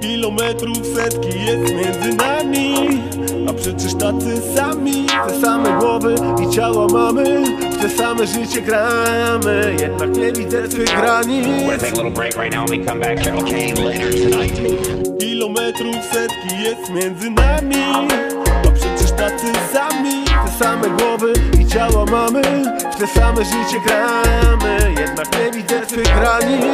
Kilometrów setki jest między nami A przecież tacy sami Te same głowy i ciała mamy W te same życie gramy Jednak nie widzę swych granic We're gonna take a little break right now and we come back. Carol Kane later tonight. Kilometrów setki jest między nami A przecież tacy sami Te same głowy i ciała mamy W te same życie gramy Jednak nie widzę twych granic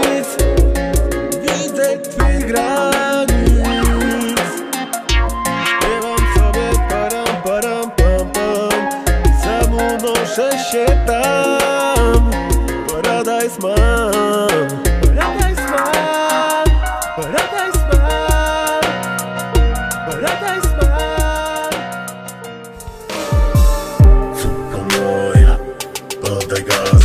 Barata Ismael Barata Ismael Fukka moja Podaj gaz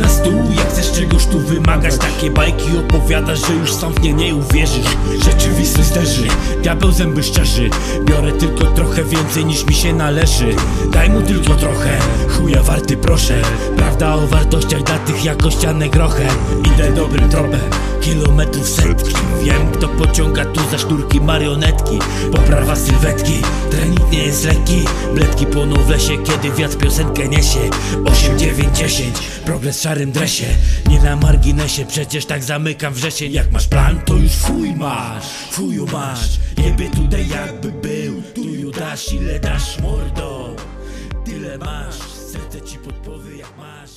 na stół, jak chcesz czegoś tu wymagać Takie bajki opowiadasz, że już sam w nie nie uwierzysz. Rzeczywistość zderzy, diabeł zęby szczerzy. Biorę tylko trochę więcej niż mi się należy. Daj mu tylko trochę, chuja warty proszę. Prawda o wartościach dla tych jakościane grochę Idę dobrym tropem, kilometrów setki. Wiem kto pociąga tu za sznurki marionetki. Poprawa sylwetki, trening nie jest lekki. Bledki płoną w lesie, kiedy wiatr piosenkę niesie. 8, 9, 10, progres w szarym dresie. Nie na marginesie, przecież tak zamykam wrzesień. Jak masz plan, to już fuj masz, fuju masz. Nieby tutaj jakby był, tu dasz ile dasz mordo? Tyle masz, serce ci podpowie jak masz